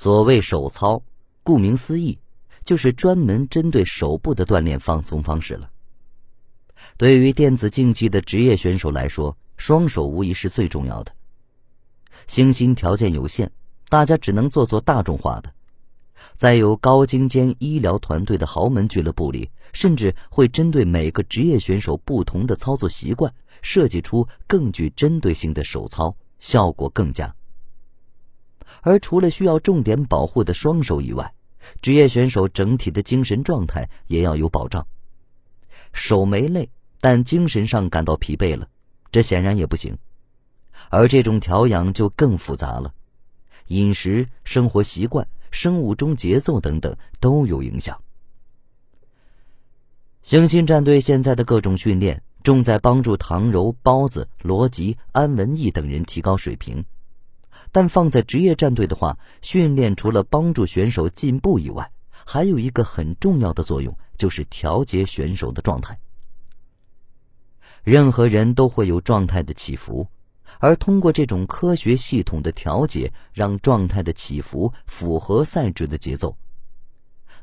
所谓手操，顾名思义，就是专门针对手部的锻炼放松方式了。对于电子竞技的职业选手来说，双手无疑是最重要的。星星条件有限，大家只能做做大众化的。在有高精尖医疗团队的豪门俱乐部里，甚至会针对每个职业选手不同的操作习惯，设计出更具针对性的手操，效果更佳。而除了需要重点保护的双手以外，职业选手整体的精神状态也要有保障。手没累，但精神上感到疲惫了，这显然也不行。而这种调养就更复杂了，饮食、生活习惯、生物钟节奏等等都有影响。星星战队现在的各种训练，重在帮助唐柔、包子、罗辑、安文义等人提高水平。但放在职业战队的话，训练除了帮助选手进步以外，还有一个很重要的作用，就是调节选手的状态。任何人都会有状态的起伏，而通过这种科学系统的调节，让状态的起伏符合赛制的节奏。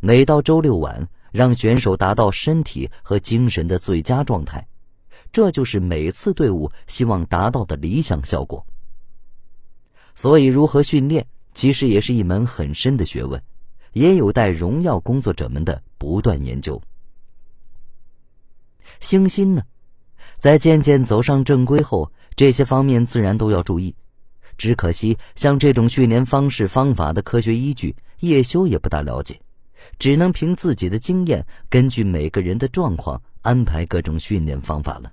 每到周六晚，让选手达到身体和精神的最佳状态，这就是每次队伍希望达到的理想效果。所以，如何训练其实也是一门很深的学问，也有待荣耀工作者们的不断研究。星星呢，在渐渐走上正规后，这些方面自然都要注意。只可惜，像这种训练方式方法的科学依据，叶修也不大了解，只能凭自己的经验，根据每个人的状况安排各种训练方法了。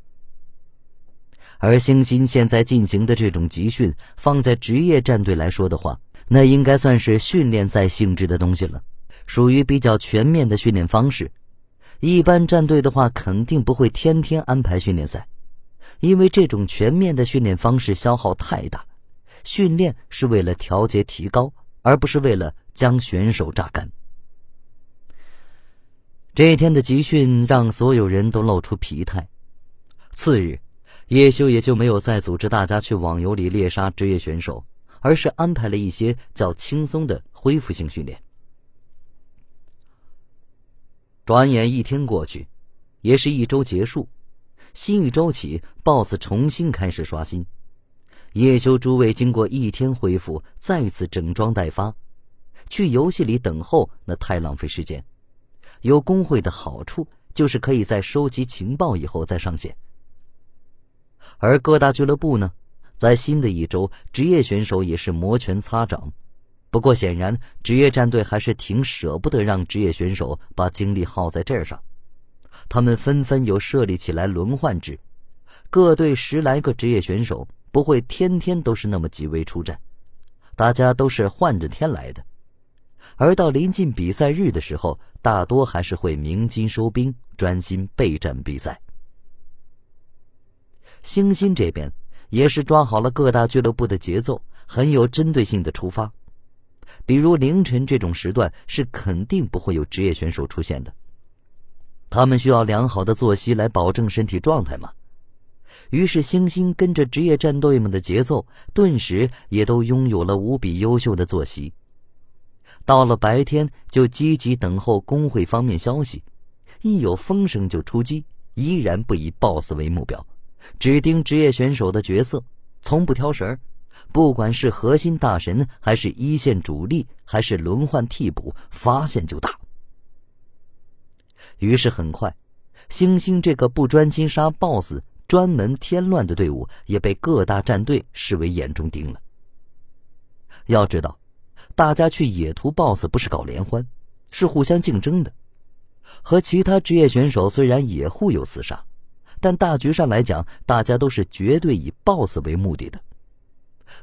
而星星现在进行的这种集训，放在职业战队来说的话，那应该算是训练赛性质的东西了，属于比较全面的训练方式。一般战队的话，肯定不会天天安排训练赛，因为这种全面的训练方式消耗太大。训练是为了调节提高，而不是为了将选手榨干。这一天的集训让所有人都露出疲态。次日。叶修也就没有再组织大家去网游里猎杀职业选手，而是安排了一些较轻松的恢复性训练。转眼一天过去，也是一周结束，新一周起，BOSS 重新开始刷新。叶修诸位经过一天恢复，再次整装待发。去游戏里等候那太浪费时间。有工会的好处就是可以在收集情报以后再上线。而各大俱乐部呢，在新的一周，职业选手也是摩拳擦掌。不过，显然职业战队还是挺舍不得让职业选手把精力耗在这儿上。他们纷纷有设立起来轮换制，各队十来个职业选手，不会天天都是那么几位出战，大家都是换着天来的。而到临近比赛日的时候，大多还是会鸣金收兵，专心备战比赛。星星这边也是抓好了各大俱乐部的节奏，很有针对性的出发。比如凌晨这种时段是肯定不会有职业选手出现的，他们需要良好的作息来保证身体状态嘛。于是星星跟着职业战队们的节奏，顿时也都拥有了无比优秀的作息。到了白天就积极等候工会方面消息，一有风声就出击，依然不以 BOSS 为目标。只盯职业选手的角色，从不挑食儿。不管是核心大神，还是一线主力，还是轮换替补，发现就大。于是很快，星星这个不专心杀 BOSS、专门添乱的队伍，也被各大战队视为眼中钉了。要知道，大家去野图 BOSS 不是搞联欢，是互相竞争的。和其他职业选手虽然也互有厮杀。但大局上来讲，大家都是绝对以 BOSS 为目的的，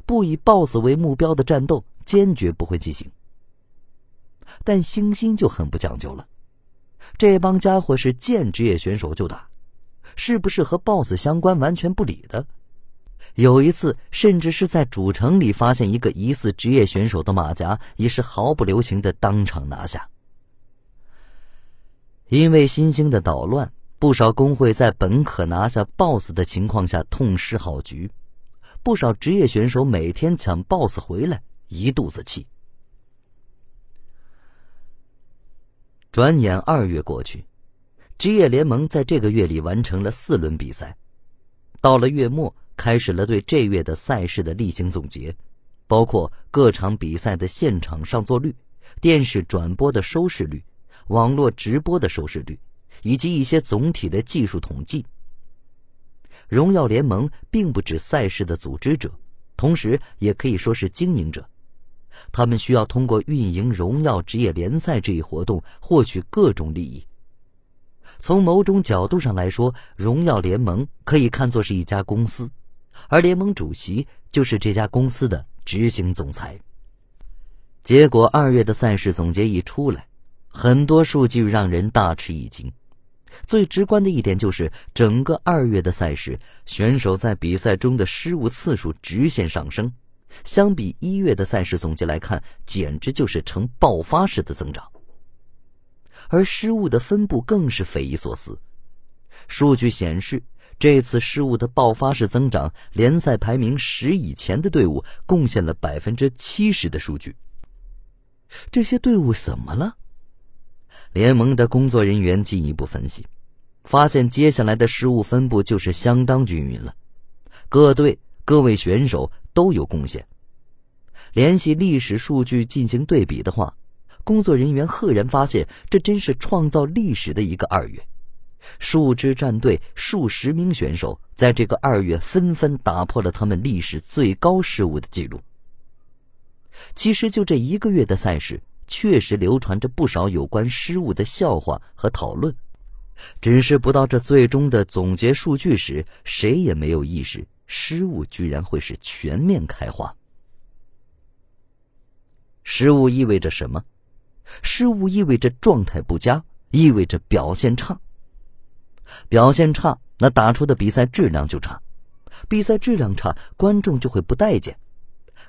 不以 BOSS 为目标的战斗坚决不会进行。但星星就很不讲究了，这帮家伙是见职业选手就打，是不是和 BOSS 相关完全不理的。有一次，甚至是在主城里发现一个疑似职业选手的马甲，也是毫不留情的当场拿下。因为新星的捣乱。不少工会在本可拿下 BOSS 的情况下痛失好局，不少职业选手每天抢 BOSS 回来，一肚子气。转眼二月过去，职业联盟在这个月里完成了四轮比赛。到了月末，开始了对这月的赛事的例行总结，包括各场比赛的现场上座率、电视转播的收视率、网络直播的收视率，以及一些总体的技术统计。荣耀联盟并不止赛事的组织者，同时也可以说是经营者。他们需要通过运营荣耀职业联赛这一活动获取各种利益。从某种角度上来说，荣耀联盟可以看作是一家公司，而联盟主席就是这家公司的执行总裁。结果，二月的赛事总结一出来，很多数据让人大吃一惊。最直观的一点就是，整个二月的赛事，选手在比赛中的失误次数直线上升。相比一月的赛事总结来看，简直就是呈爆发式的增长。而失误的分布更是匪夷所思。数据显示，这次失误的爆发式增长，联赛排名十以前的队伍贡献了百分之七十的数据。这些队伍怎么了？联盟的工作人员进一步分析，发现接下来的失误分布就是相当均匀了，各队各位选手。都有贡献。联系历史数据进行对比的话，工作人员赫然发现，这真是创造历史的一个二月。数支战队、数十名选手在这个二月纷纷打破了他们历史最高失误的记录。其实，就这一个月的赛事，确实流传着不少有关失误的笑话和讨论。只是不到这最终的总结数据时，谁也没有意识。失误居然会是全面开花。失误意味着什么？失误意味着状态不佳，意味着表现差。表现差，那打出的比赛质量就差；比赛质量差，观众就会不待见；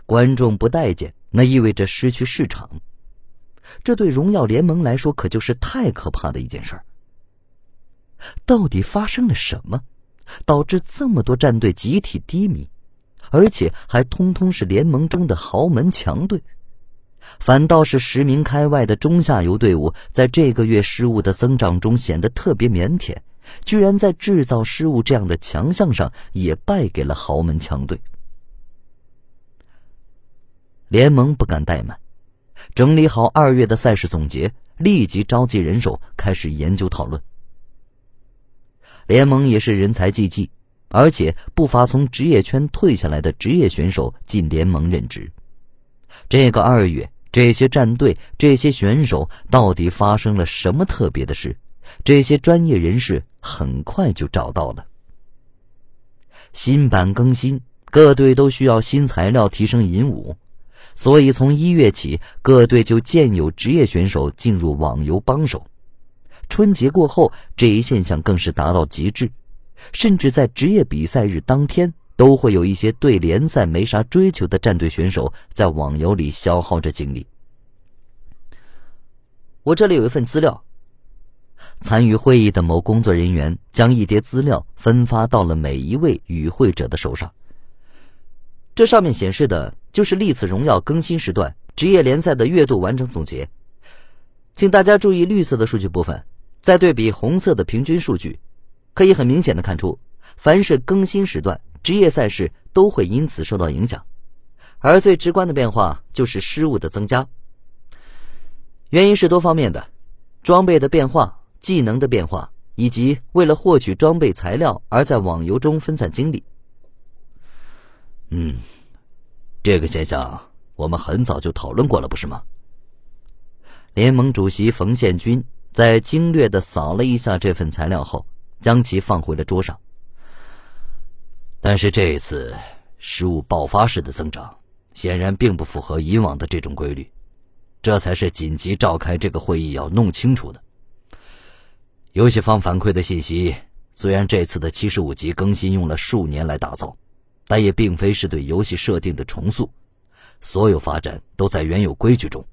观众不待见，那意味着失去市场。这对荣耀联盟来说，可就是太可怕的一件事儿。到底发生了什么？导致这么多战队集体低迷，而且还通通是联盟中的豪门强队，反倒是十名开外的中下游队伍，在这个月失误的增长中显得特别腼腆，居然在制造失误这样的强项上也败给了豪门强队。联盟不敢怠慢，整理好二月的赛事总结，立即召集人手开始研究讨论。联盟也是人才济济，而且不乏从职业圈退下来的职业选手进联盟任职。这个二月，这些战队、这些选手到底发生了什么特别的事？这些专业人士很快就找到了。新版更新，各队都需要新材料提升银武，所以从一月起，各队就建有职业选手进入网游帮手。春节过后，这一现象更是达到极致，甚至在职业比赛日当天，都会有一些对联赛没啥追求的战队选手在网游里消耗着精力。我这里有一份资料。参与会议的某工作人员将一叠资料分发到了每一位与会者的手上。这上面显示的就是历次荣耀更新时段职业联赛的月度完整总结，请大家注意绿色的数据部分。再对比红色的平均数据，可以很明显的看出，凡是更新时段，职业赛事都会因此受到影响。而最直观的变化就是失误的增加。原因是多方面的，装备的变化、技能的变化，以及为了获取装备材料而在网游中分散精力。嗯，这个现象我们很早就讨论过了，不是吗？联盟主席冯宪军。在精略的扫了一下这份材料后，将其放回了桌上。但是这一次失误爆发式的增长，显然并不符合以往的这种规律，这才是紧急召开这个会议要弄清楚的。游戏方反馈的信息，虽然这次的七十五级更新用了数年来打造，但也并非是对游戏设定的重塑，所有发展都在原有规矩中，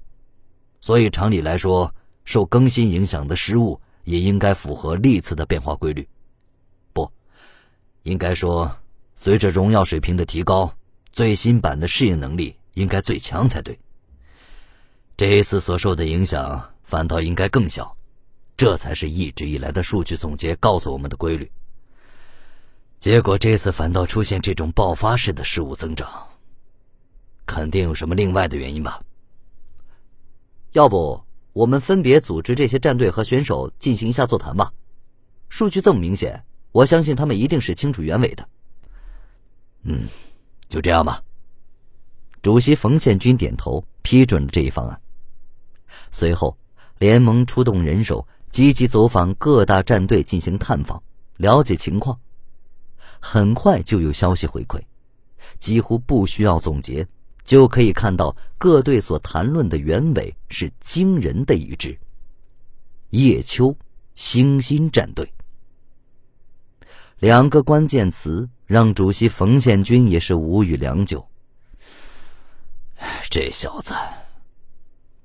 所以常理来说。受更新影响的失误也应该符合历次的变化规律，不，应该说，随着荣耀水平的提高，最新版的适应能力应该最强才对。这一次所受的影响反倒应该更小，这才是一直以来的数据总结告诉我们的规律。结果这次反倒出现这种爆发式的失误增长，肯定有什么另外的原因吧？要不我们分别组织这些战队和选手进行一下座谈吧？数据这么明显，我相信他们一定是清楚原委的。嗯，就这样吧。主席冯宪军点头批准了这一方案。随后，联盟出动人手，积极走访各大战队进行探访，了解情况。很快就有消息回馈，几乎不需要总结，就可以看到各队所谈论的原委是惊人的一致。叶秋，星星战队，两个关键词让主席冯宪军也是无语良久。这小子，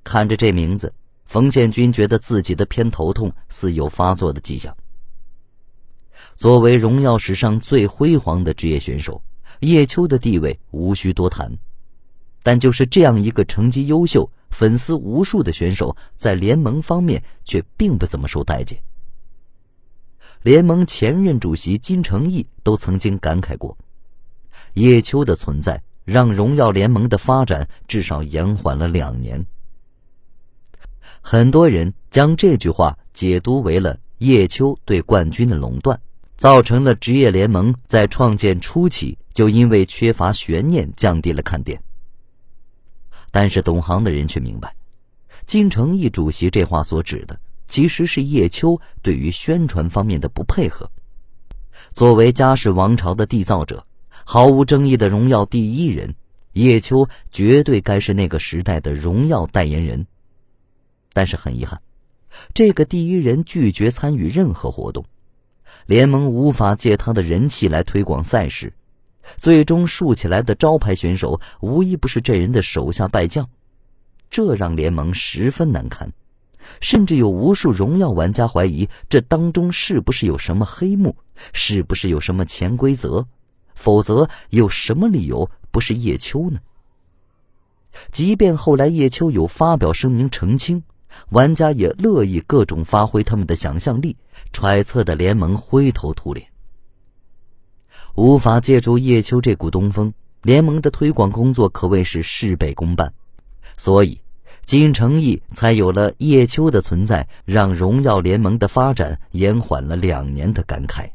看着这名字，冯宪军觉得自己的偏头痛似有发作的迹象。作为荣耀史上最辉煌的职业选手，叶秋的地位无需多谈。但就是这样一个成绩优秀、粉丝无数的选手，在联盟方面却并不怎么受待见。联盟前任主席金承义都曾经感慨过：“叶秋的存在让荣耀联盟的发展至少延缓了两年。”很多人将这句话解读为了叶秋对冠军的垄断。造成了职业联盟在创建初期就因为缺乏悬念降低了看点。但是懂行的人却明白，金承义主席这话所指的其实是叶秋对于宣传方面的不配合。作为嘉世王朝的缔造者，毫无争议的荣耀第一人，叶秋绝对该是那个时代的荣耀代言人。但是很遗憾，这个第一人拒绝参与任何活动。联盟无法借他的人气来推广赛事，最终竖起来的招牌选手无一不是这人的手下败将，这让联盟十分难堪，甚至有无数荣耀玩家怀疑这当中是不是有什么黑幕，是不是有什么潜规则？否则有什么理由不是叶秋呢？即便后来叶秋有发表声明澄清。玩家也乐意各种发挥他们的想象力，揣测的联盟灰头土脸，无法借助叶秋这股东风，联盟的推广工作可谓是事倍功半。所以，金承义才有了叶秋的存在让荣耀联盟的发展延缓了两年的感慨。